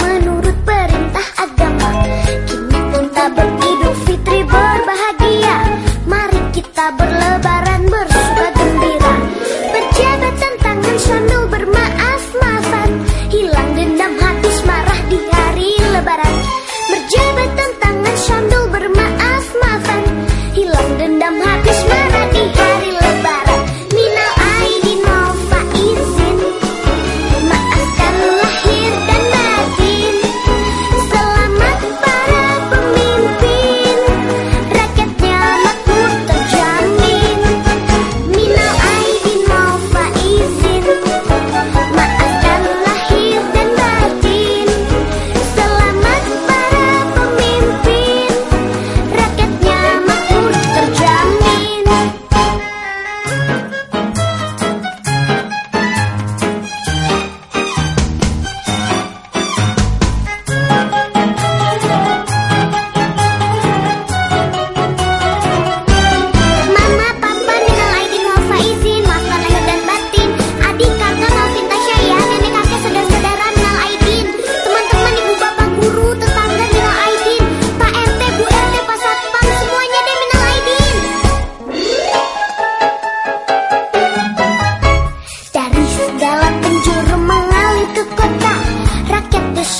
menurut perintah agama. Kini kita beridul fitri berbahagia. Mari kita berlebaran bersuka gembira. Berjabat tantangan suami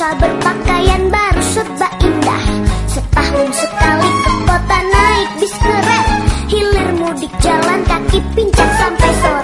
Desa berpakaian baru serba indah. Setahun sekali ke kota naik bis keren. Hilir mudik jalan kaki pincang sampai sore